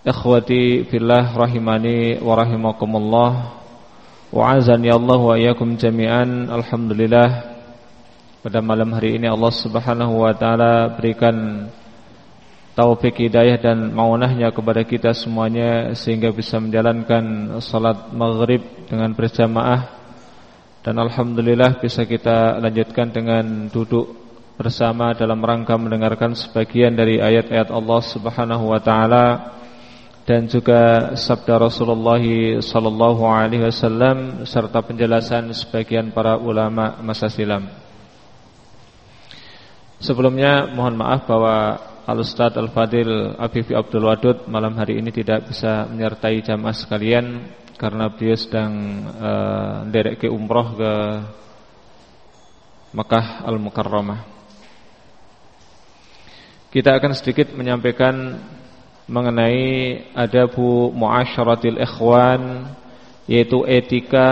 Ikhwati fillah rahimani wa rahimakumullah. Wa'azani Allah wa iyakum jami'an. Alhamdulillah. Pada malam hari ini Allah subhanahu wa ta'ala berikan Taufik hidayah dan maunahnya kepada kita semuanya Sehingga bisa menjalankan salat maghrib dengan berjamaah. Dan Alhamdulillah bisa kita lanjutkan dengan duduk bersama dalam rangka mendengarkan sebagian dari ayat-ayat Allah subhanahu wa ta'ala dan juga sabda Rasulullah sallallahu alaihi wasallam serta penjelasan sebagian para ulama masa silam. Sebelumnya mohon maaf bahwa Al-Ustaz Al-Fadil Afifi Abdul Wadud malam hari ini tidak bisa menyertai jamaah sekalian karena beliau sedang uh, ke umroh ke Mekah Al-Mukarramah. Kita akan sedikit menyampaikan mengenai adabu muasyaratil ikhwan yaitu etika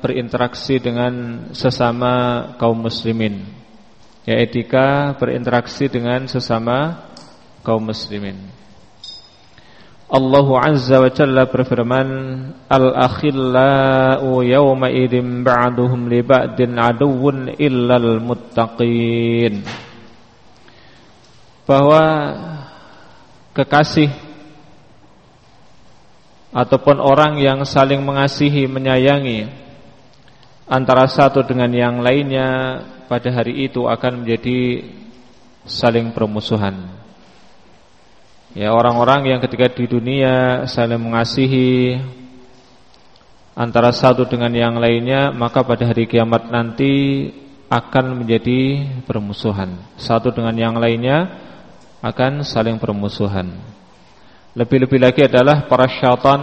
berinteraksi dengan sesama kaum muslimin. Ya etika berinteraksi dengan sesama kaum muslimin. Allah Azza wa Jalla berfirman Al-akhillau yawma idim ba'duhum li ba'din aduwwun illal muttaqin Bahwa kekasih ataupun orang yang saling mengasihi, menyayangi antara satu dengan yang lainnya pada hari itu akan menjadi saling permusuhan. Ya orang-orang yang ketika di dunia saling mengasihi antara satu dengan yang lainnya maka pada hari kiamat nanti akan menjadi permusuhan. Satu dengan yang lainnya akan saling permusuhan. Lebih-lebih lagi adalah para syaitan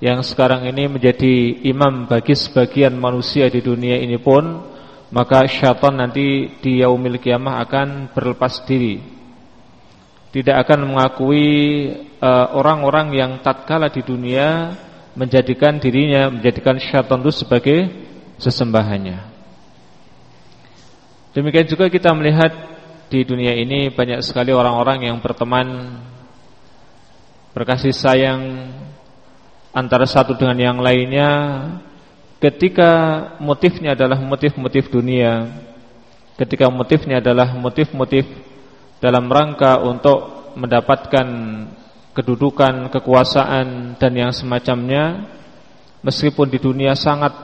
yang sekarang ini menjadi imam bagi sebagian manusia di dunia ini pun maka syaitan nanti di yaumil kiamah akan berlepas diri. Tidak akan mengakui eh, orang-orang uh, yang tatkala di dunia menjadikan dirinya menjadikan syaitan itu sebagai sesembahannya. Demikian juga kita melihat di dunia ini banyak sekali orang-orang yang berteman berkasih sayang antara satu dengan yang lainnya. Ketika motifnya adalah motif-motif dunia ketika motifnya adalah motif-motif dalam rangka untuk mendapatkan kedudukan, kekuasaan dan yang semacamnya meskipun di dunia sangat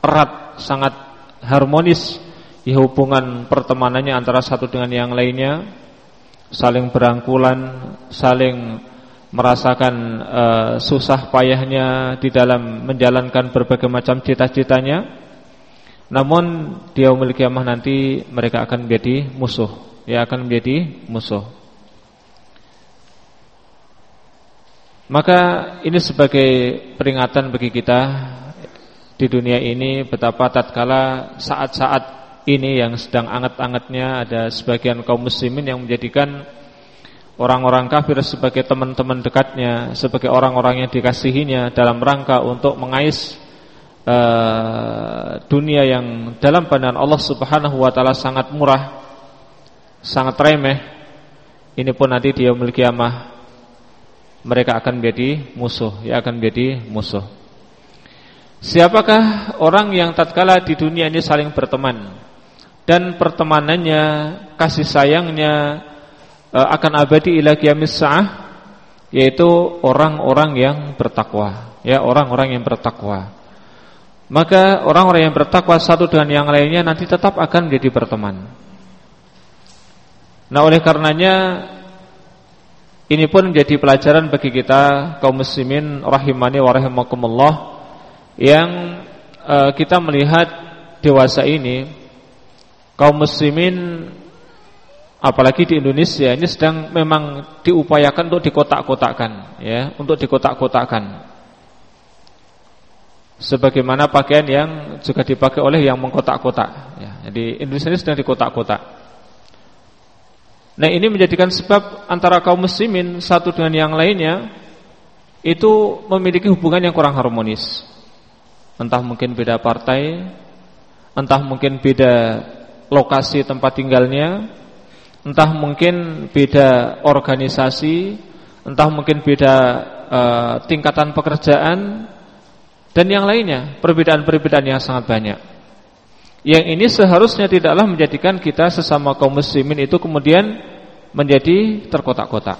erat, sangat harmonis di hubungan pertemanannya antara satu dengan yang lainnya saling berangkulan, saling merasakan uh, susah payahnya di dalam menjalankan berbagai macam cita-citanya. Namun dia memiliki kiamah nanti mereka akan menjadi musuh, ya akan menjadi musuh. Maka ini sebagai peringatan bagi kita di dunia ini betapa tatkala saat-saat ini yang sedang anget-angetnya ada sebagian kaum muslimin yang menjadikan orang-orang kafir sebagai teman-teman dekatnya, sebagai orang-orang yang dikasihinya dalam rangka untuk mengais uh, dunia yang dalam pandangan Allah Subhanahu wa taala sangat murah, sangat remeh. Ini pun nanti dia memiliki amah mereka akan menjadi musuh, ya akan menjadi musuh. Siapakah orang yang tatkala di dunia ini saling berteman? Dan pertemanannya, kasih sayangnya uh, akan abadi ila kiamis sa'ah yaitu orang-orang yang bertakwa, ya orang-orang yang bertakwa. Maka orang-orang yang bertakwa satu dengan yang lainnya nanti tetap akan menjadi berteman. Nah, oleh karenanya ini pun menjadi pelajaran bagi kita kaum muslimin rahimani wa rahimakumullah yang uh, kita melihat dewasa ini kaum muslimin apalagi di Indonesia ini sedang memang diupayakan untuk dikotak-kotakkan ya, untuk dikotak-kotakkan. Sebagaimana pakaian yang juga dipakai oleh yang mengkotak-kotak ya. Jadi Indonesia ini sedang dikotak-kotak. Nah, ini menjadikan sebab antara kaum muslimin satu dengan yang lainnya itu memiliki hubungan yang kurang harmonis. Entah mungkin beda partai, entah mungkin beda lokasi tempat tinggalnya, entah mungkin beda organisasi, entah mungkin beda uh, tingkatan pekerjaan dan yang lainnya, perbedaan-perbedaan yang sangat banyak. Yang ini seharusnya tidaklah menjadikan kita sesama kaum muslimin itu kemudian menjadi terkotak-kotak.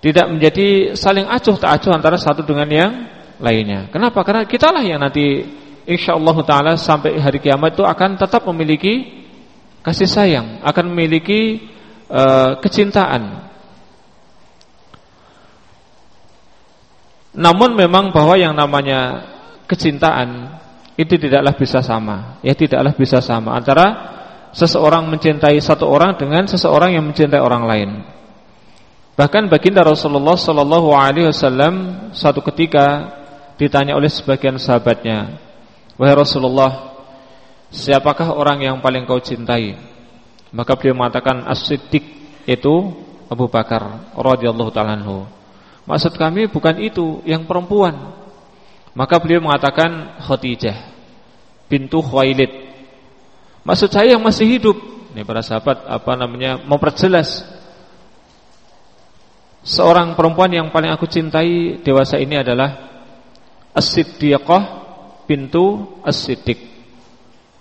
Tidak menjadi saling acuh tak acuh antara satu dengan yang lainnya. Kenapa? Karena kitalah yang nanti insyaallah taala sampai hari kiamat itu akan tetap memiliki kasih sayang, akan memiliki uh, kecintaan. Namun memang bahwa yang namanya kecintaan itu tidaklah bisa sama, ya tidaklah bisa sama antara seseorang mencintai satu orang dengan seseorang yang mencintai orang lain. Bahkan baginda Rasulullah Sallallahu Alaihi Wasallam suatu ketika ditanya oleh sebagian sahabatnya, wahai Rasulullah, siapakah orang yang paling kau cintai? Maka beliau mengatakan as-siddiq itu Abu Bakar radhiyallahu taala Maksud kami bukan itu yang perempuan. Maka beliau mengatakan Khadijah bintu Khuwailid. Maksud saya yang masih hidup. Ini para sahabat apa namanya memperjelas seorang perempuan yang paling aku cintai dewasa ini adalah As-Siddiqah bintu As-Siddiq.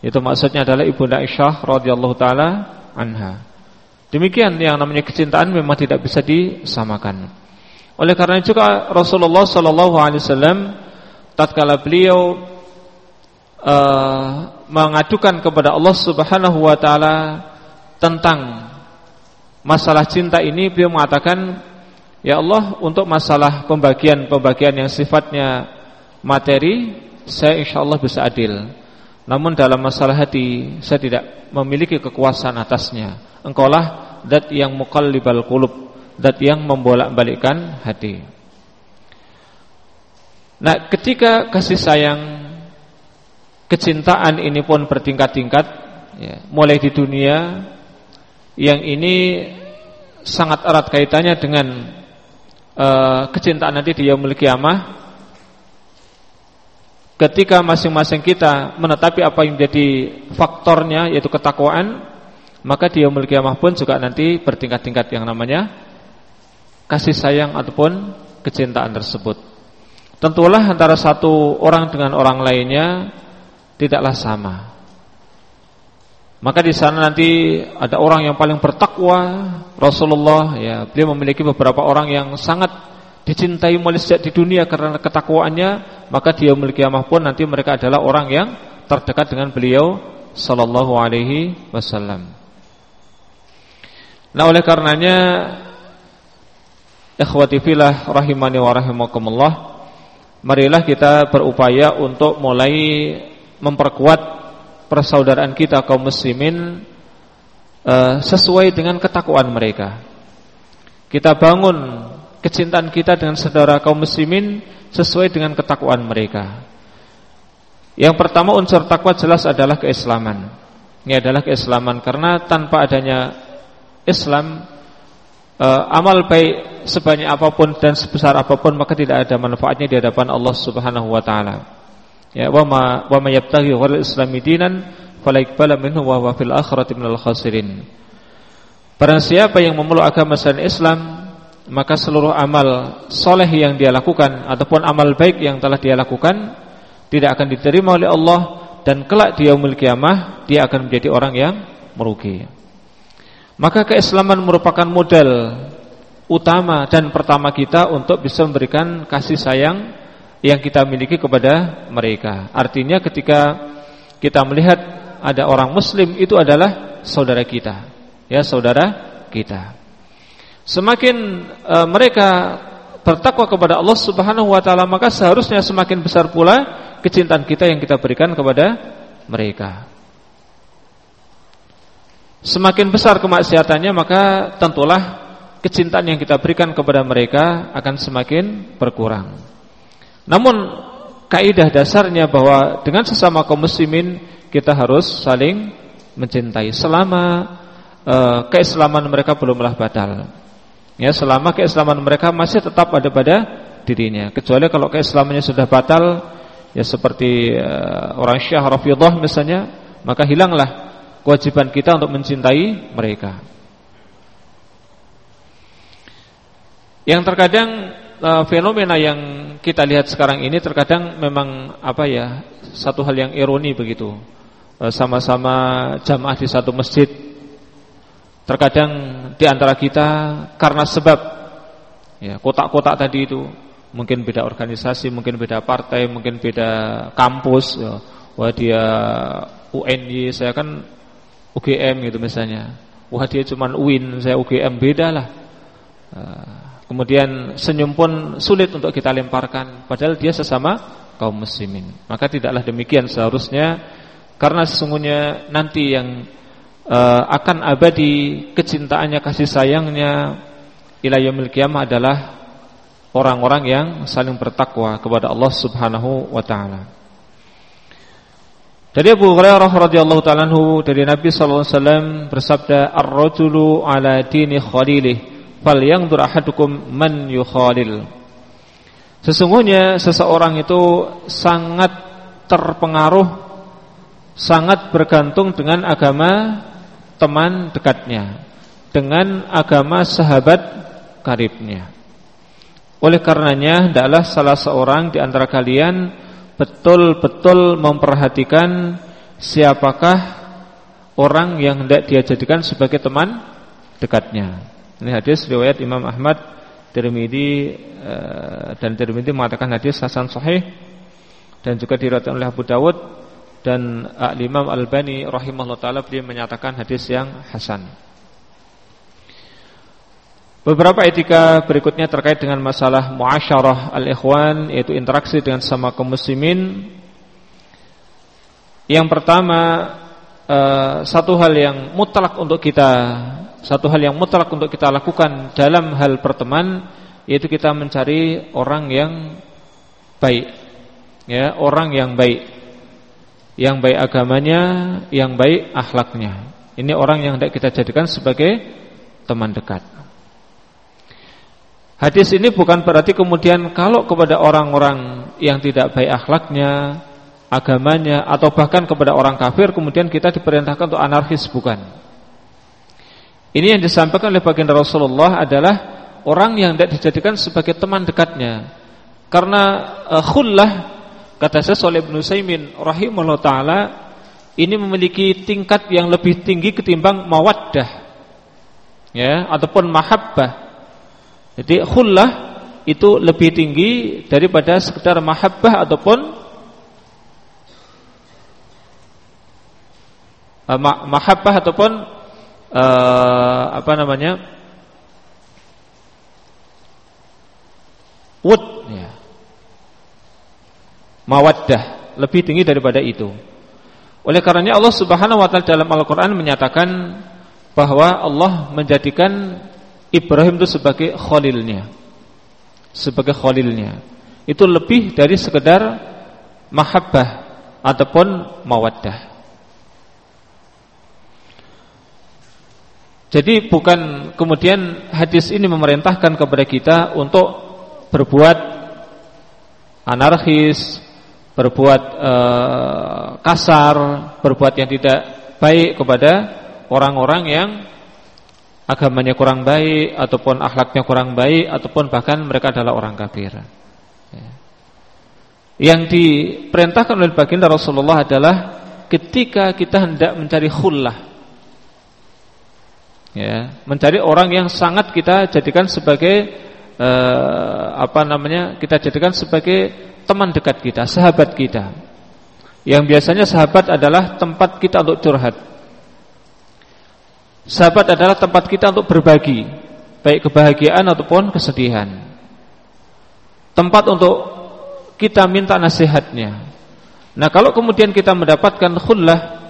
Itu maksudnya adalah Ibunda Aisyah radhiyallahu taala anha. Demikian yang namanya kecintaan memang tidak bisa disamakan. Oleh karena itu Rasulullah sallallahu alaihi wasallam tatkala beliau uh, mengadukan kepada Allah Subhanahu wa taala tentang masalah cinta ini beliau mengatakan ya Allah untuk masalah pembagian-pembagian yang sifatnya materi saya insyaallah bisa adil. Namun dalam masalah hati saya tidak memiliki kekuasaan atasnya. Engkaulah zat yang muqallibal qulub zat yang membolak-balikkan hati. Nah ketika kasih sayang Kecintaan ini pun bertingkat-tingkat ya, Mulai di dunia Yang ini Sangat erat kaitannya dengan uh, Kecintaan nanti di yaumul kiamah Ketika masing-masing kita Menetapi apa yang jadi Faktornya yaitu ketakwaan Maka di yaumul kiamah pun juga nanti Bertingkat-tingkat yang namanya Kasih sayang ataupun Kecintaan tersebut Tentulah antara satu orang dengan orang lainnya tidaklah sama. Maka di sana nanti ada orang yang paling bertakwa, Rasulullah ya, beliau memiliki beberapa orang yang sangat dicintai oleh sejak di dunia karena ketakwaannya, maka dia memiliki kiamah pun nanti mereka adalah orang yang terdekat dengan beliau sallallahu alaihi wasallam. Nah, oleh karenanya ikhwati fillah rahimani wa rahimakumullah marilah kita berupaya untuk mulai memperkuat persaudaraan kita kaum muslimin uh, sesuai dengan ketakwaan mereka. Kita bangun kecintaan kita dengan saudara kaum muslimin sesuai dengan ketakwaan mereka. Yang pertama unsur takwa jelas adalah keislaman. Ini adalah keislaman karena tanpa adanya Islam uh, amal baik sebanyak apa pun dan sebesar apa pun maka tidak ada manfaatnya di hadapan Allah Subhanahu wa taala. Ya wa ma wa may yabtaghi ghairal islami dinan fala minhu wa huwa fil akhirati minal khasirin. Barang siapa yang memeluk agama selain Islam maka seluruh amal soleh yang dia lakukan ataupun amal baik yang telah dia lakukan tidak akan diterima oleh Allah dan kelak di yaumul kiamah dia akan menjadi orang yang merugi. Maka keislaman merupakan modal utama dan pertama kita untuk bisa memberikan kasih sayang yang kita miliki kepada mereka. Artinya ketika kita melihat ada orang muslim itu adalah saudara kita. Ya, saudara kita. Semakin e, mereka bertakwa kepada Allah Subhanahu wa taala, maka seharusnya semakin besar pula kecintaan kita yang kita berikan kepada mereka. semakin besar kemaksiatannya maka tentulah kecintaan yang kita berikan kepada mereka akan semakin berkurang. Namun kaidah dasarnya bahwa dengan sesama kaum muslimin kita harus saling mencintai selama uh, keislaman mereka belumlah batal. Ya, selama keislaman mereka masih tetap ada pada dirinya. Kecuali kalau keislamannya sudah batal, ya seperti uh, orang Syiah Rafidhah misalnya, maka hilanglah kewajiban kita untuk mencintai mereka. Yang terkadang uh, fenomena yang kita lihat sekarang ini terkadang memang apa ya satu hal yang ironi begitu. Uh, sama-sama jamaah di satu masjid. Terkadang di antara kita karena sebab ya kotak-kotak tadi itu mungkin beda organisasi, mungkin beda partai, mungkin beda kampus. Ya. Wah dia UNY, saya kan UGM gitu misalnya. Wah dia cuma UIN, saya UGM beda lah. Eh, kemudian senyum pun sulit untuk kita lemparkan, padahal dia sesama kaum muslimin. Maka tidaklah demikian seharusnya, karena sesungguhnya nanti yang uh, akan abadi kecintaannya, kasih sayangnya ilayah kiamah adalah orang-orang yang saling bertakwa kepada Allah Subhanahu wa taala. Dari Abu Hurairah radhiyallahu taala anhu dari Nabi sallallahu alaihi wasallam bersabda ar-rajulu ala dini khalilih falyanzur ahadukum man yukhalil. Sesungguhnya seseorang itu sangat terpengaruh sangat bergantung dengan agama teman dekatnya, dengan agama sahabat karibnya. Oleh karenanya hendaklah salah seorang di antara kalian betul-betul memperhatikan siapakah orang yang hendak dia jadikan sebagai teman dekatnya. Ini hadis riwayat Imam Ahmad, Tirmidzi eh, dan Tirmidzi mengatakan hadis hasan sahih dan juga diriwayatkan oleh Abu Dawud dan Imam Al-Albani rahimahullah taala beliau menyatakan hadis yang hasan. Beberapa etika berikutnya terkait dengan masalah muasyarah al-ikhwan yaitu interaksi dengan sama kaum muslimin. Yang pertama uh, satu hal yang mutlak untuk kita satu hal yang mutlak untuk kita lakukan dalam hal perteman yaitu kita mencari orang yang baik. Ya, orang yang baik. Yang baik agamanya, yang baik akhlaknya. Ini orang yang tidak kita jadikan sebagai teman dekat. Hadis ini bukan berarti kemudian kalau kepada orang-orang yang tidak baik akhlaknya, agamanya atau bahkan kepada orang kafir kemudian kita diperintahkan untuk anarkis bukan. Ini yang disampaikan oleh baginda Rasulullah adalah orang yang tidak dijadikan sebagai teman dekatnya. Karena uh, khullah kata saya oleh Ibnu Saimin rahimahullah taala ini memiliki tingkat yang lebih tinggi ketimbang mawaddah. Ya, ataupun mahabbah jadi khullah itu lebih tinggi daripada sekedar mahabbah ataupun uh, mahabbah ataupun uh, apa namanya? wud ya. Mawaddah lebih tinggi daripada itu. Oleh karenanya Allah Subhanahu wa taala dalam Al-Qur'an menyatakan bahwa Allah menjadikan Ibrahim itu sebagai khalilnya. Sebagai khalilnya. Itu lebih dari sekedar Mahabbah Ataupun mawaddah. Jadi bukan kemudian hadis ini memerintahkan kepada kita untuk berbuat anarkis, berbuat uh, kasar, berbuat yang tidak baik kepada orang-orang yang agamanya kurang baik ataupun akhlaknya kurang baik ataupun bahkan mereka adalah orang kafir. Ya. Yang diperintahkan oleh baginda Rasulullah adalah ketika kita hendak mencari khullah ya, mencari orang yang sangat kita jadikan sebagai eh, apa namanya? kita jadikan sebagai teman dekat kita, sahabat kita. Yang biasanya sahabat adalah tempat kita untuk curhat Sahabat adalah tempat kita untuk berbagi Baik kebahagiaan ataupun kesedihan Tempat untuk kita minta nasihatnya Nah kalau kemudian kita mendapatkan khullah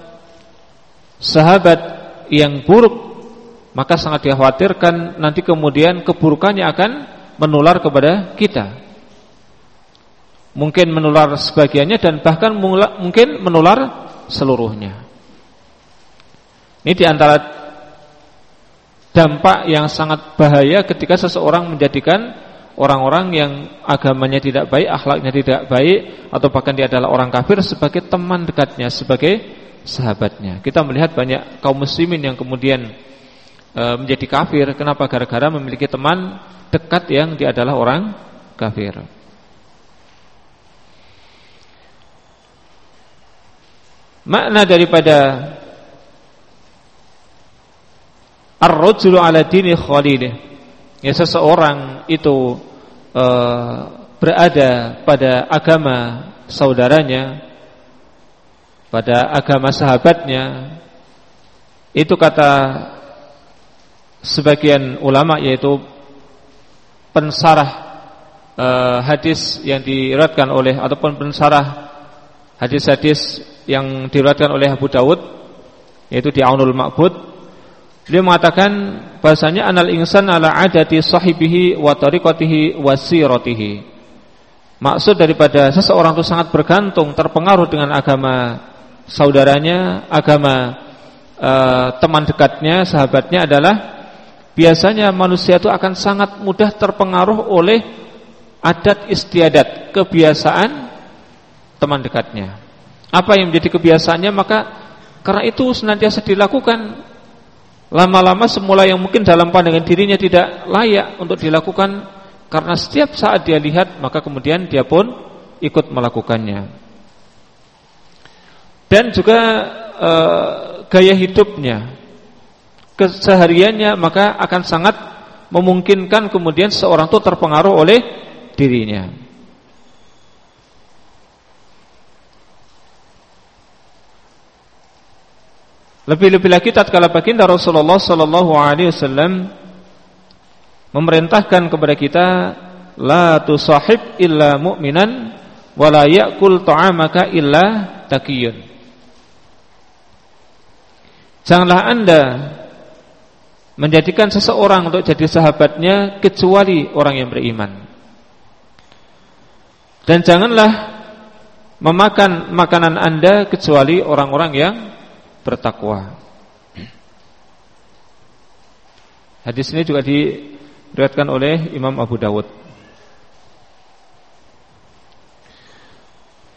Sahabat yang buruk maka sangat dikhawatirkan nanti kemudian keburukannya akan menular kepada kita. Mungkin menular sebagiannya dan bahkan mungkin menular seluruhnya. Ini di antara dampak yang sangat bahaya ketika seseorang menjadikan orang-orang yang agamanya tidak baik, akhlaknya tidak baik, atau bahkan dia adalah orang kafir sebagai teman dekatnya, sebagai sahabatnya. Kita melihat banyak kaum muslimin yang kemudian e, menjadi kafir. Kenapa? Gara-gara memiliki teman dekat yang dia adalah orang kafir. Makna daripada ar-rajulu ala dini khalilih. Ya seseorang itu e, berada pada agama saudaranya, pada agama sahabatnya. Itu kata sebagian ulama yaitu pensarah uh, hadis yang diriwayatkan oleh ataupun pensarah hadis-hadis yang diriwayatkan oleh Abu Dawud yaitu di Aunul Ma'bud dia mengatakan bahasanya anal insan ala adati sahibihi wa tariqatihi wa siratihi Maksud daripada seseorang itu sangat bergantung terpengaruh dengan agama saudaranya, agama uh, teman dekatnya, sahabatnya adalah biasanya manusia itu akan sangat mudah terpengaruh oleh adat istiadat, kebiasaan teman dekatnya. Apa yang menjadi kebiasaannya maka karena itu senantiasa dilakukan. Lama-lama semula yang mungkin dalam pandangan dirinya tidak layak untuk dilakukan karena setiap saat dia lihat maka kemudian dia pun ikut melakukannya. Dan juga e, gaya hidupnya kesehariannya maka akan sangat memungkinkan kemudian seorang itu terpengaruh oleh dirinya. Lebih-lebih lagi tatkala baginda Rasulullah sallallahu alaihi wasallam memerintahkan kepada kita la tusahib illa mu'minan wa la ya'kul ta'amaka illa taqiyun. Janganlah Anda menjadikan seseorang untuk jadi sahabatnya kecuali orang yang beriman. Dan janganlah memakan makanan Anda kecuali orang-orang yang bertakwa. Hadis ini juga diriwayatkan oleh Imam Abu Dawud.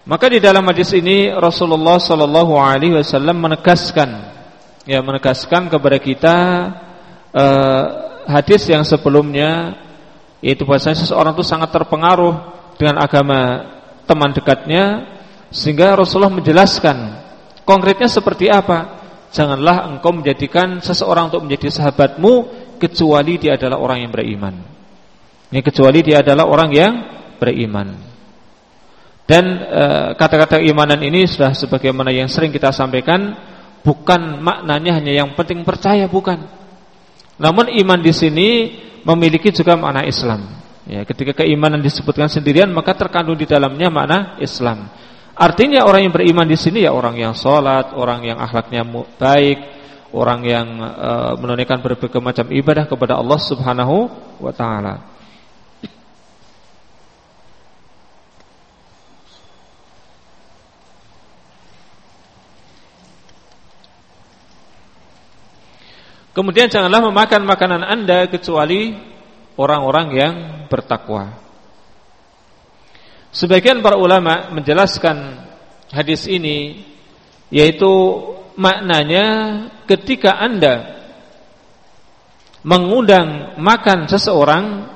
Maka di dalam hadis ini Rasulullah Sallallahu Alaihi Wasallam menegaskan, ya menegaskan kepada kita uh, hadis yang sebelumnya yaitu bahasanya seseorang itu sangat terpengaruh dengan agama teman dekatnya sehingga Rasulullah menjelaskan konkretnya seperti apa janganlah engkau menjadikan seseorang untuk menjadi sahabatmu kecuali dia adalah orang yang beriman ini kecuali dia adalah orang yang beriman dan eh, kata-kata e, imanan ini sudah sebagaimana yang sering kita sampaikan bukan maknanya hanya yang penting percaya bukan namun iman di sini memiliki juga makna Islam. Ya, ketika keimanan disebutkan sendirian maka terkandung di dalamnya makna Islam. Artinya orang yang beriman di sini ya orang yang sholat, orang yang akhlaknya baik, orang yang uh, menunaikan berbagai macam ibadah kepada Allah Subhanahu wa taala. Kemudian janganlah memakan makanan anda kecuali orang-orang yang bertakwa. Sebagian para ulama menjelaskan hadis ini yaitu maknanya ketika anda mengundang makan seseorang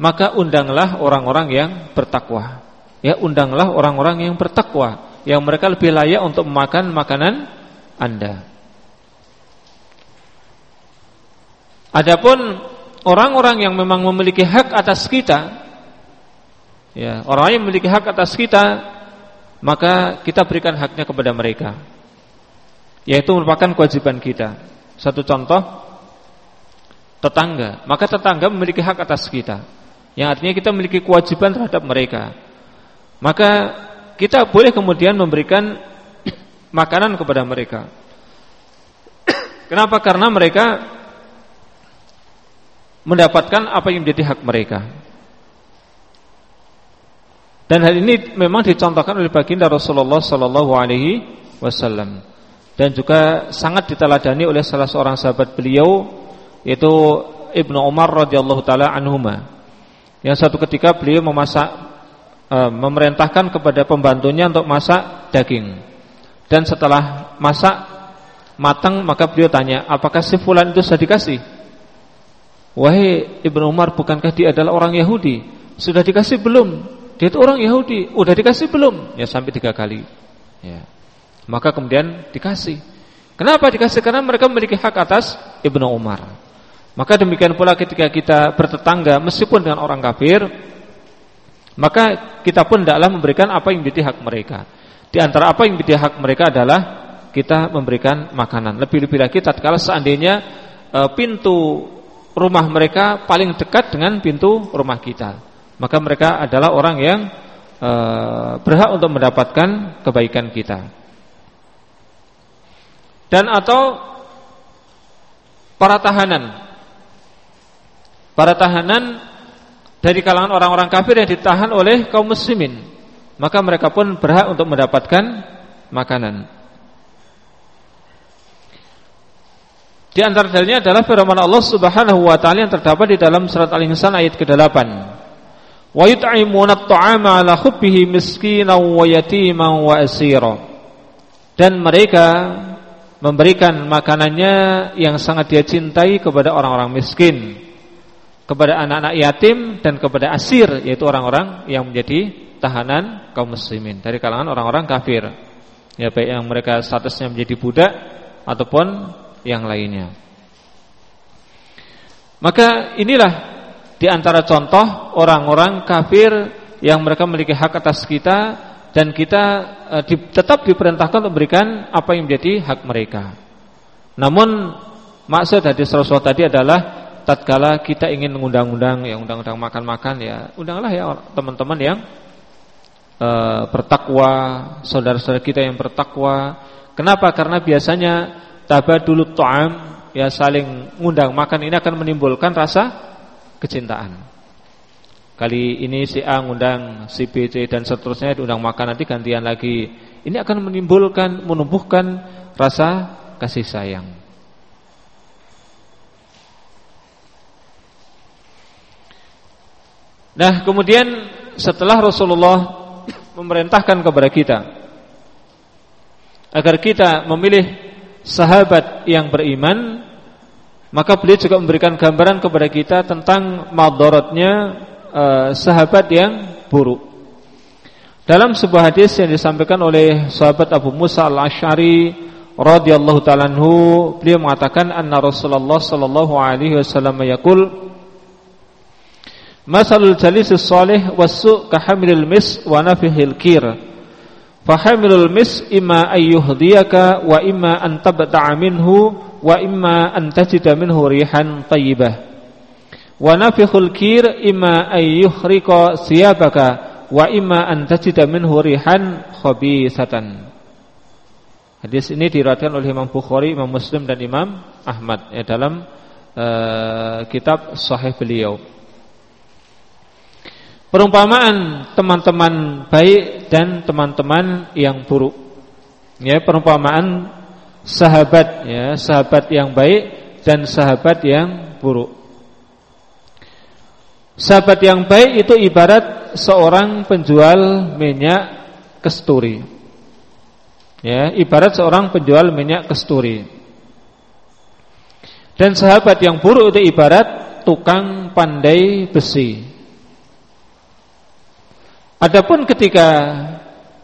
maka undanglah orang-orang yang bertakwa. Ya, undanglah orang-orang yang bertakwa yang mereka lebih layak untuk memakan makanan Anda. Adapun orang-orang yang memang memiliki hak atas kita, ya, orang yang memiliki hak atas kita, maka kita berikan haknya kepada mereka. Yaitu merupakan kewajiban kita. Satu contoh tetangga, maka tetangga memiliki hak atas kita. Yang artinya kita memiliki kewajiban terhadap mereka. Maka kita boleh kemudian memberikan makanan kepada mereka. Kenapa? Karena mereka mendapatkan apa yang menjadi hak mereka. Dan hal ini memang dicontohkan oleh baginda Rasulullah sallallahu alaihi wasallam dan juga sangat diteladani oleh salah seorang sahabat beliau yaitu Ibnu Umar radhiyallahu taala anhuma. Yang satu ketika beliau memasak e, memerintahkan kepada pembantunya untuk masak daging. Dan setelah masak matang maka beliau tanya, "Apakah si fulan itu sudah dikasih?" Wahai Ibnu Umar, bukankah dia adalah orang Yahudi? Sudah dikasih belum? Dia itu orang Yahudi, udah dikasih belum? Ya sampai tiga kali. Ya. Maka kemudian dikasih. Kenapa dikasih? Karena mereka memiliki hak atas Ibnu Umar. Maka demikian pula ketika kita bertetangga meskipun dengan orang kafir, maka kita pun tidaklah memberikan apa yang menjadi hak mereka. Di antara apa yang menjadi hak mereka adalah kita memberikan makanan. Lebih-lebih lagi tatkala seandainya e, pintu rumah mereka paling dekat dengan pintu rumah kita maka mereka adalah orang yang e, berhak untuk mendapatkan kebaikan kita. Dan atau para tahanan. Para tahanan dari kalangan orang-orang kafir yang ditahan oleh kaum muslimin, maka mereka pun berhak untuk mendapatkan makanan. Di antara dalilnya adalah firman Allah Subhanahu wa taala yang terdapat di dalam surat Al-Insan ayat ke-8 dan mereka memberikan makanannya yang sangat dia cintai kepada orang-orang miskin kepada anak-anak yatim dan kepada asir yaitu orang-orang yang menjadi tahanan kaum muslimin dari kalangan orang-orang kafir. Ya baik yang mereka statusnya menjadi budak ataupun yang lainnya. Maka inilah di antara contoh orang-orang kafir yang mereka memiliki hak atas kita dan kita e, di, tetap diperintahkan untuk memberikan apa yang menjadi hak mereka. Namun maksud dari Rasulullah tadi adalah tatkala kita ingin mengundang-undang yang undang-undang makan-makan ya undanglah ya teman-teman yang e, bertakwa, saudara-saudara kita yang bertakwa. Kenapa? Karena biasanya tabadul ta'am ya saling ngundang makan ini akan menimbulkan rasa kecintaan. Kali ini si A ngundang si B, C dan seterusnya diundang makan nanti gantian lagi. Ini akan menimbulkan menumbuhkan rasa kasih sayang. Nah, kemudian setelah Rasulullah memerintahkan kepada kita agar kita memilih sahabat yang beriman maka beliau juga memberikan gambaran kepada kita tentang madaratnya uh, sahabat yang buruk. Dalam sebuah hadis yang disampaikan oleh sahabat Abu Musa al-Ash'ari radhiyallahu taala anhu, beliau mengatakan anna Rasulullah sallallahu alaihi wasallam yaqul Masalul jalis salih wasu kahamilil mis wa nafihil kir. Fahamilul mis imma ayyuhdiyaka wa imma an tabta'a minhu wa imma an tajida minhu rihan tayyibah wa nafikhul kir imma ay yukhriqa siyabaka wa imma an tajida minhu rihan khabisatan Hadis ini diriwayatkan oleh Imam Bukhari, Imam Muslim dan Imam Ahmad ya dalam uh, kitab sahih beliau. Perumpamaan teman-teman baik dan teman-teman yang buruk. Ya, perumpamaan sahabat ya, sahabat yang baik dan sahabat yang buruk. Sahabat yang baik itu ibarat seorang penjual minyak kesturi. Ya, ibarat seorang penjual minyak kesturi. Dan sahabat yang buruk itu ibarat tukang pandai besi. Adapun ketika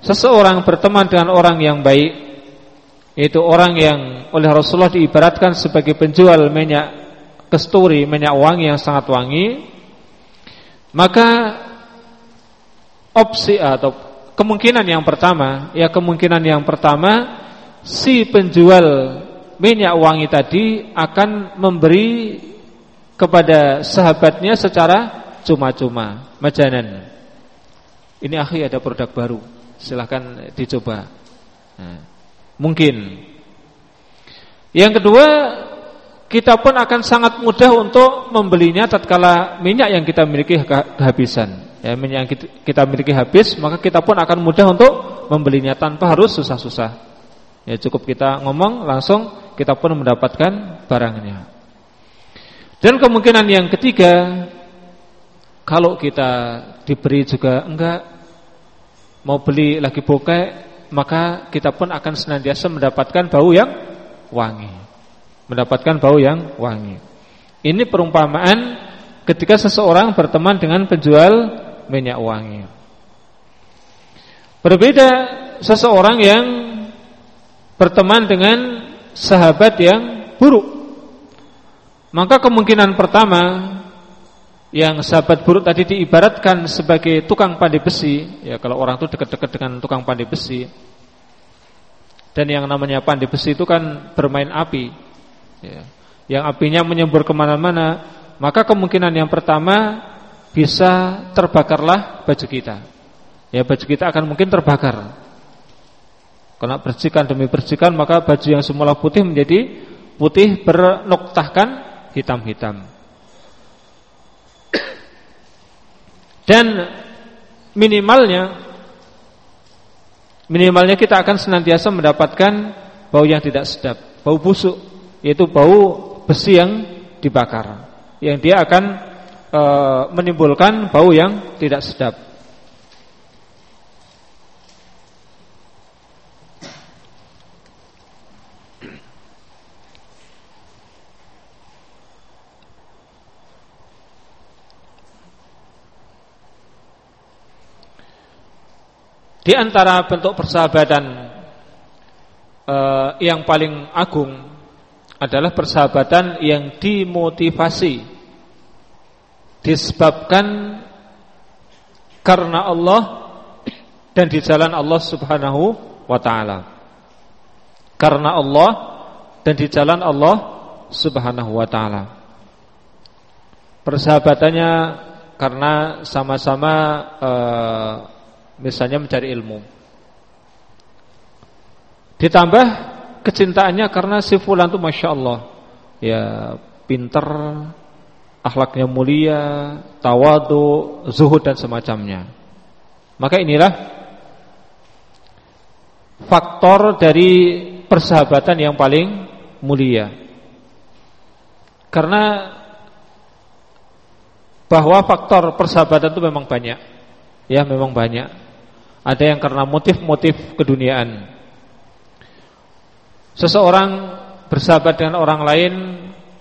seseorang berteman dengan orang yang baik yaitu orang yang oleh Rasulullah diibaratkan sebagai penjual minyak kesturi, minyak wangi yang sangat wangi, maka opsi atau kemungkinan yang pertama, ya kemungkinan yang pertama si penjual minyak wangi tadi akan memberi kepada sahabatnya secara cuma-cuma, majanan. Ini akhi ada produk baru, silahkan dicoba. Nah. Mungkin Yang kedua, kita pun akan sangat mudah untuk membelinya tatkala minyak yang kita miliki kehabisan. Ya, minyak yang kita miliki habis, maka kita pun akan mudah untuk membelinya tanpa harus susah-susah. Ya, cukup kita ngomong langsung kita pun mendapatkan barangnya. Dan kemungkinan yang ketiga, kalau kita diberi juga enggak mau beli lagi bokeh, maka kita pun akan senantiasa mendapatkan bau yang wangi mendapatkan bau yang wangi. Ini perumpamaan ketika seseorang berteman dengan penjual minyak wangi. Berbeda seseorang yang berteman dengan sahabat yang buruk. Maka kemungkinan pertama yang sahabat buruk tadi diibaratkan sebagai tukang pandai besi, ya kalau orang itu dekat-dekat dengan tukang pandai besi. Dan yang namanya pandai besi itu kan bermain api ya, yang apinya menyembur ke mana-mana, maka kemungkinan yang pertama bisa terbakarlah baju kita. Ya baju kita akan mungkin terbakar. Karena percikan demi percikan maka baju yang semula putih menjadi putih bernoktahkan hitam-hitam. Dan minimalnya minimalnya kita akan senantiasa mendapatkan bau yang tidak sedap, bau busuk yaitu bau besi yang dibakar yang dia akan e, menimbulkan bau yang tidak sedap. Di antara bentuk persahabatan e, yang paling agung adalah persahabatan yang dimotivasi disebabkan karena Allah dan di jalan Allah Subhanahu wa taala. Karena Allah dan di jalan Allah Subhanahu wa taala. Persahabatannya karena sama-sama uh, misalnya mencari ilmu. Ditambah kecintaannya karena si fulan itu masya Allah ya pinter, akhlaknya mulia, tawadu, zuhud dan semacamnya. Maka inilah faktor dari persahabatan yang paling mulia. Karena bahwa faktor persahabatan itu memang banyak. Ya, memang banyak. Ada yang karena motif-motif keduniaan. Seseorang bersahabat dengan orang lain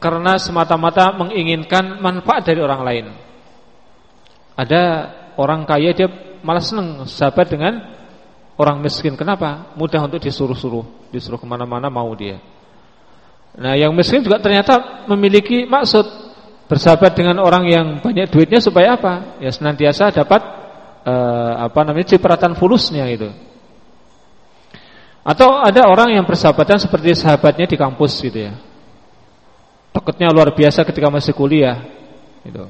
karena semata-mata menginginkan manfaat dari orang lain. Ada orang kaya dia malah senang sahabat dengan orang miskin. Kenapa? Mudah untuk disuruh-suruh, disuruh ke mana-mana mau dia. Nah, yang miskin juga ternyata memiliki maksud bersahabat dengan orang yang banyak duitnya supaya apa? Ya senantiasa dapat eh, apa namanya cipratan fulusnya itu. Atau ada orang yang persahabatan seperti sahabatnya di kampus gitu ya. Dekatnya luar biasa ketika masih kuliah gitu.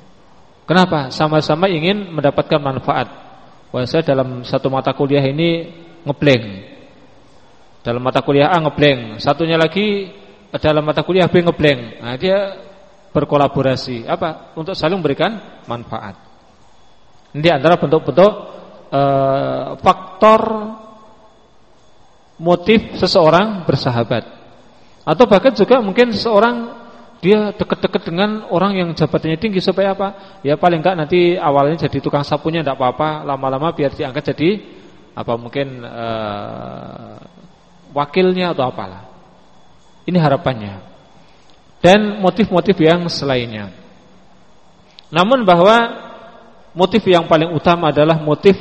Kenapa? Sama-sama ingin mendapatkan manfaat. Wah, saya dalam satu mata kuliah ini ngebleng. Dalam mata kuliah A ngebleng, satunya lagi dalam mata kuliah B ngebleng. Nah, dia berkolaborasi apa? Untuk saling memberikan manfaat. Ini antara bentuk-bentuk uh, faktor motif seseorang bersahabat atau bahkan juga mungkin seseorang dia dekat-dekat dengan orang yang jabatannya tinggi supaya apa? Ya paling enggak nanti awalnya jadi tukang sapunya enggak apa-apa, lama-lama biar diangkat jadi apa mungkin uh, wakilnya atau apalah. Ini harapannya. Dan motif-motif yang selainnya. Namun bahwa motif yang paling utama adalah motif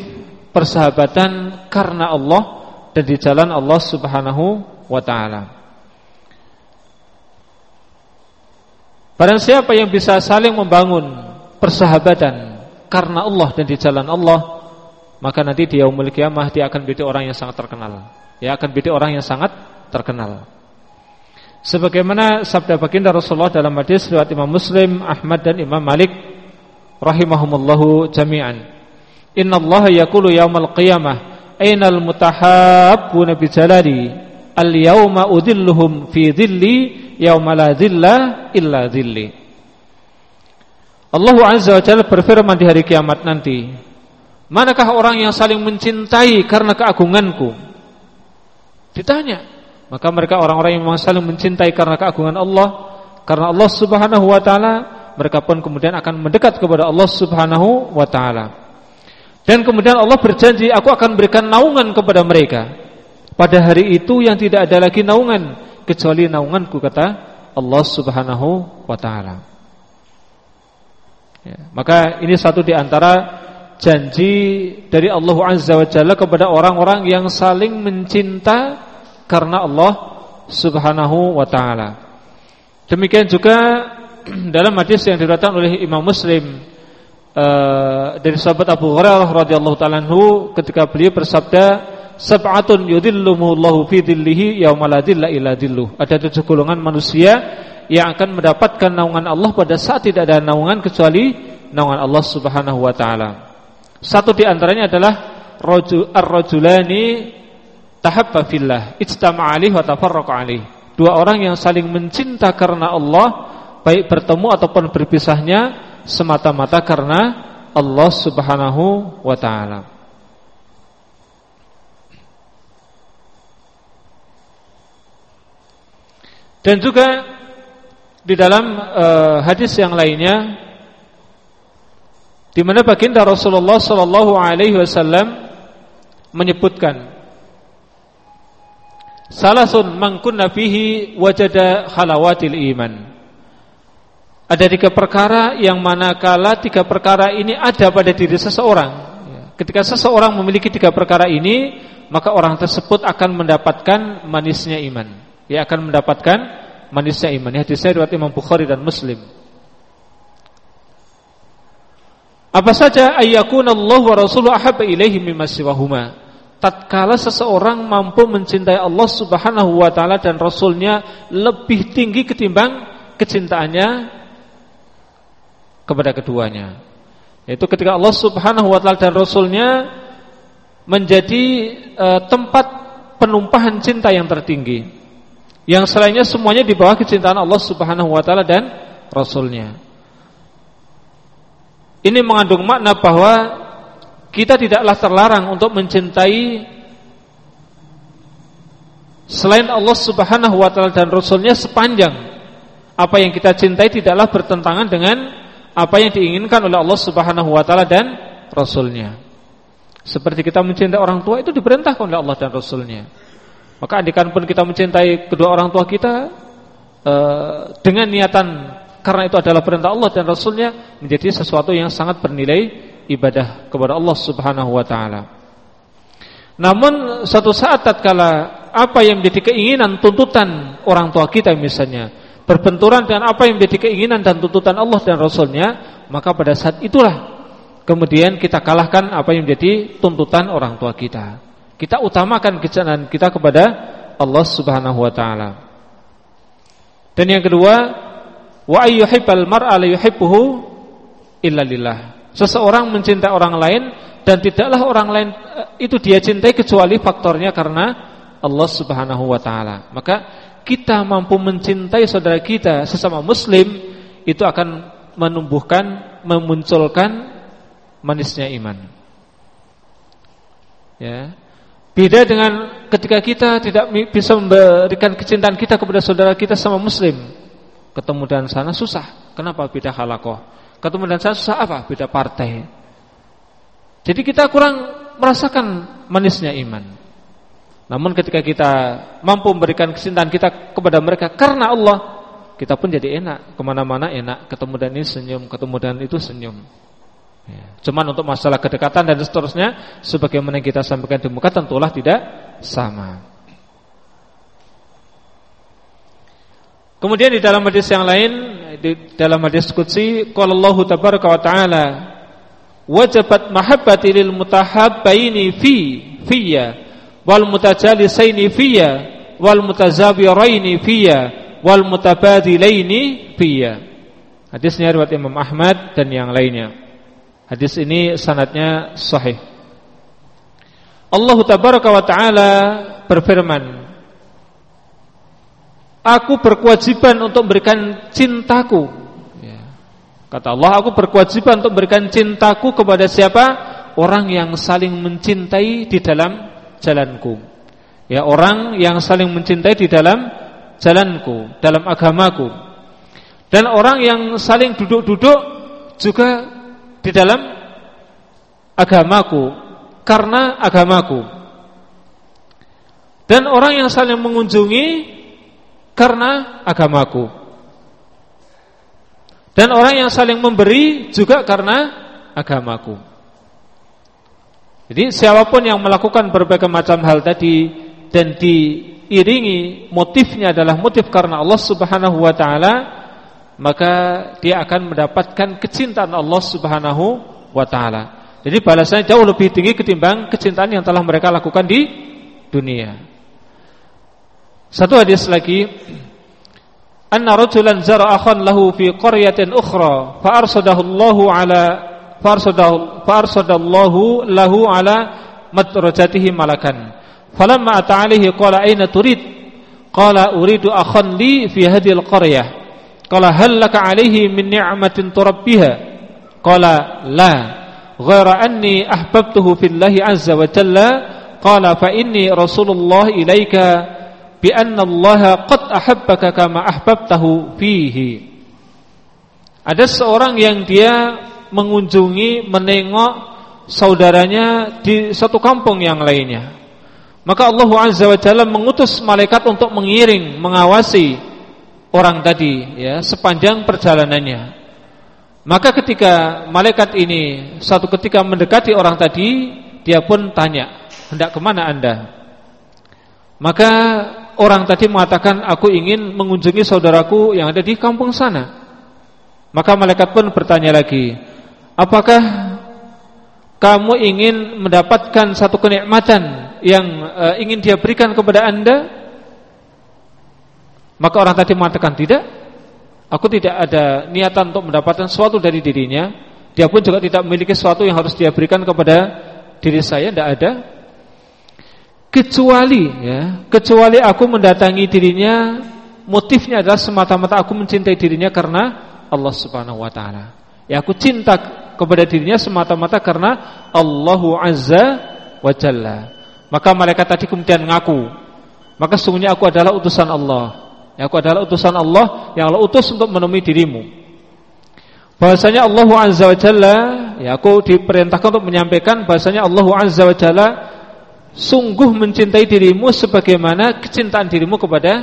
persahabatan karena Allah dan di jalan Allah Subhanahu wa taala. Barang siapa yang bisa saling membangun persahabatan karena Allah dan di jalan Allah, maka nanti di yaumul kiamah dia akan menjadi orang yang sangat terkenal. Dia akan menjadi orang yang sangat terkenal. Sebagaimana sabda baginda Rasulullah dalam hadis riwayat Imam Muslim, Ahmad dan Imam Malik rahimahumullahu jami'an. Inna Allah yaqulu yaumal qiyamah Ainal mutahabbuna bi jalali Al-yauma udilluhum fi dhilli yauma la dhilla illa dhilli. Allah Azza wa Jalla berfirman di hari kiamat nanti, Manakah orang yang saling mencintai karena keagunganku? Ditanya. Maka mereka orang-orang yang saling mencintai karena keagungan Allah, karena Allah Subhanahu wa taala, mereka pun kemudian akan mendekat kepada Allah Subhanahu wa taala. Dan kemudian Allah berjanji, aku akan berikan naungan kepada mereka. Pada hari itu yang tidak ada lagi naungan kecuali naunganku kata Allah Subhanahu wa taala. Ya, maka ini satu di antara janji dari Allah Azza wa Jalla kepada orang-orang yang saling mencinta karena Allah Subhanahu wa taala. Demikian juga dalam hadis yang diriwayatkan oleh Imam Muslim uh, dari sahabat Abu Hurairah radhiyallahu taala ketika beliau bersabda sab'atun yudhilluhumullahu fi dhillihi yauma la dhilla illa dhilluh. Ada tujuh golongan manusia yang akan mendapatkan naungan Allah pada saat tidak ada naungan kecuali naungan Allah Subhanahu wa taala. Satu di antaranya adalah ar-rajulani tahabba fillah, ijtama'a alaihi wa tafarraqa alaihi. Dua orang yang saling mencinta karena Allah, baik bertemu ataupun berpisahnya semata-mata karena Allah Subhanahu wa taala. Dan juga di dalam uh, hadis yang lainnya di mana baginda Rasulullah sallallahu alaihi wasallam menyebutkan Salasun man fihi wajada halawatil iman. Ada tiga perkara yang manakala tiga perkara ini ada pada diri seseorang. Ketika seseorang memiliki tiga perkara ini, maka orang tersebut akan mendapatkan manisnya iman. Dia akan mendapatkan manisnya iman. Hadisnya riwayat Imam Bukhari dan Muslim. Apa saja ayyakun Allah wa Rasuluhu ahabba ilaihi mimma siwahuma. Tatkala seseorang mampu mencintai Allah Subhanahu wa taala dan rasulnya lebih tinggi ketimbang kecintaannya kepada keduanya. Yaitu ketika Allah Subhanahu wa taala dan rasulnya menjadi uh, tempat penumpahan cinta yang tertinggi. Yang selainnya semuanya di bawah kecintaan Allah Subhanahu wa taala dan rasulnya. Ini mengandung makna bahwa kita tidaklah terlarang untuk mencintai selain Allah Subhanahu wa taala dan rasulnya sepanjang apa yang kita cintai tidaklah bertentangan dengan apa yang diinginkan oleh Allah Subhanahu wa taala dan rasulnya. Seperti kita mencintai orang tua itu diperintahkan oleh Allah dan rasulnya. Maka andikan pun kita mencintai kedua orang tua kita uh, dengan niatan karena itu adalah perintah Allah dan Rasulnya menjadi sesuatu yang sangat bernilai ibadah kepada Allah Subhanahu Wa Taala. Namun suatu saat tatkala apa yang menjadi keinginan tuntutan orang tua kita misalnya berbenturan dengan apa yang menjadi keinginan dan tuntutan Allah dan Rasulnya, maka pada saat itulah kemudian kita kalahkan apa yang menjadi tuntutan orang tua kita. Kita utamakan kecintaan kita kepada Allah Subhanahu wa taala. Dan yang kedua, wa ayyuhibbal mar'a la yuhibbuhu illa. Seseorang mencintai orang lain dan tidaklah orang lain eh, itu dia cintai kecuali faktornya karena Allah Subhanahu wa taala. Maka kita mampu mencintai saudara kita sesama muslim itu akan menumbuhkan memunculkan manisnya iman. Ya. Beda dengan ketika kita tidak bisa memberikan kecintaan kita kepada saudara kita sama muslim. Ketemu dan sana susah. Kenapa beda halakoh? Ketemu dan sana susah apa? Beda partai. Jadi kita kurang merasakan manisnya iman. Namun ketika kita mampu memberikan kecintaan kita kepada mereka karena Allah, kita pun jadi enak. Ke mana-mana enak. Ketemu dan ini senyum, ketemu dan itu senyum. Ya. Cuman untuk masalah kedekatan dan seterusnya sebagaimana kita sampaikan di muka tentulah tidak sama. Kemudian di dalam hadis yang lain di dalam hadis qudsi qala Allah tabaraka wa taala wajabat mahabbati lil mutahabbaini fi fiyya wal mutajalisaini fiyya wal mutazawiraini fiyya wal mutabadilaini fiyya. Hadisnya riwayat Imam Ahmad dan yang lainnya. Hadis ini sanatnya sahih. Allah tabaraka wa taala berfirman Aku berkewajiban untuk memberikan cintaku. Ya. Kata Allah, aku berkewajiban untuk memberikan cintaku kepada siapa? Orang yang saling mencintai di dalam jalanku. Ya, orang yang saling mencintai di dalam jalanku, dalam agamaku. Dan orang yang saling duduk-duduk juga di dalam agamaku karena agamaku. Dan orang yang saling mengunjungi karena agamaku. Dan orang yang saling memberi juga karena agamaku. Jadi siapa pun yang melakukan berbagai macam hal tadi dan diiringi motifnya adalah motif karena Allah Subhanahu wa taala, maka dia akan mendapatkan kecintaan Allah Subhanahu wa taala. Jadi balasannya jauh lebih tinggi ketimbang kecintaan yang telah mereka lakukan di dunia. Satu hadis lagi Anna rajulan zara akhan lahu fi qaryatin ukhra fa arsadahu Allahu ala fa arsadahu fa arsadallahu lahu ala madrajatihi malakan. Falamma ata qala aina turid? Qala uridu akhan li fi hadhihi alqaryah qala hal laka alaihi min ni'matin turabbiha? Qala la ghaira anni ahbabtuhu fillahi azza wa jalla. Qala fa inni rasulullah ilaika bi anna Allah qad ahabbaka kama ahbabtahu fihi. Ada seorang yang dia mengunjungi, menengok saudaranya di satu kampung yang lainnya. Maka Allah Azza wa Jalla mengutus malaikat untuk mengiring, mengawasi orang tadi ya sepanjang perjalanannya. Maka ketika malaikat ini satu ketika mendekati orang tadi, dia pun tanya, "Hendak ke mana Anda?" Maka orang tadi mengatakan aku ingin mengunjungi saudaraku yang ada di kampung sana. Maka malaikat pun bertanya lagi, apakah kamu ingin mendapatkan satu kenikmatan yang uh, ingin dia berikan kepada anda? Maka orang tadi mengatakan tidak. Aku tidak ada niatan untuk mendapatkan sesuatu dari dirinya. Dia pun juga tidak memiliki sesuatu yang harus dia berikan kepada diri saya. Tidak ada kecuali ya, kecuali aku mendatangi dirinya motifnya adalah semata-mata aku mencintai dirinya karena Allah Subhanahu wa taala. Ya aku cinta kepada dirinya semata-mata karena Allahu Azza wa Jalla. Maka malaikat tadi kemudian ngaku, maka sungguhnya aku adalah utusan Allah. Ya, aku adalah utusan Allah yang Allah utus untuk menemui dirimu. Bahasanya Allah Azza wa Jalla, ya aku diperintahkan untuk menyampaikan bahasanya Allah Azza wa Jalla sungguh mencintai dirimu sebagaimana kecintaan dirimu kepada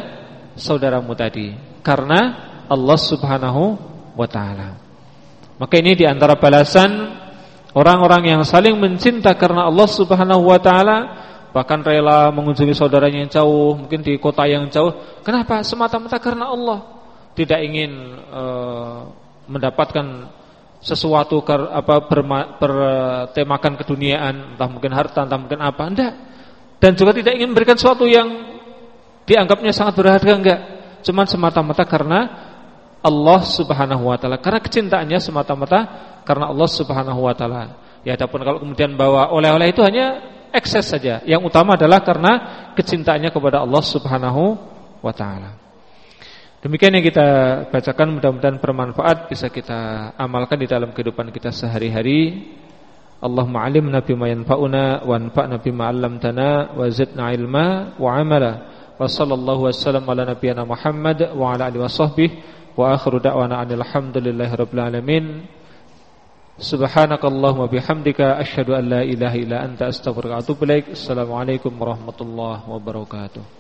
saudaramu tadi karena Allah Subhanahu wa taala. Maka ini di antara balasan orang-orang yang saling mencinta karena Allah Subhanahu wa taala bahkan rela mengunjungi saudaranya yang jauh, mungkin di kota yang jauh. Kenapa? Semata-mata karena Allah. Tidak ingin uh, mendapatkan sesuatu ker, apa bertemakan keduniaan, entah mungkin harta, entah mungkin apa, enggak. Dan juga tidak ingin memberikan sesuatu yang dianggapnya sangat berharga enggak. Cuman semata-mata karena Allah Subhanahu wa taala. Karena kecintaannya semata-mata karena Allah Subhanahu wa taala. Ya adapun kalau kemudian bawa oleh-oleh itu hanya ekses saja. Yang utama adalah karena kecintaannya kepada Allah Subhanahu wa taala. Demikian yang kita bacakan mudah-mudahan bermanfaat bisa kita amalkan di dalam kehidupan kita sehari-hari. Allahumma alimna bima yanfa'una wa anfa'na bima 'allamtana wa zidna ilma wa 'amala. Wa sallallahu wasallam ala nabiyyina Muhammad wa ala alihi washabbihi wa akhiru da'wana alhamdulillahi rabbil alamin. Subhanakallahumma bihamdika asyhadu an la ilaha illa anta astaghfiruka wa atubu ilaik. Assalamualaikum warahmatullahi wabarakatuh.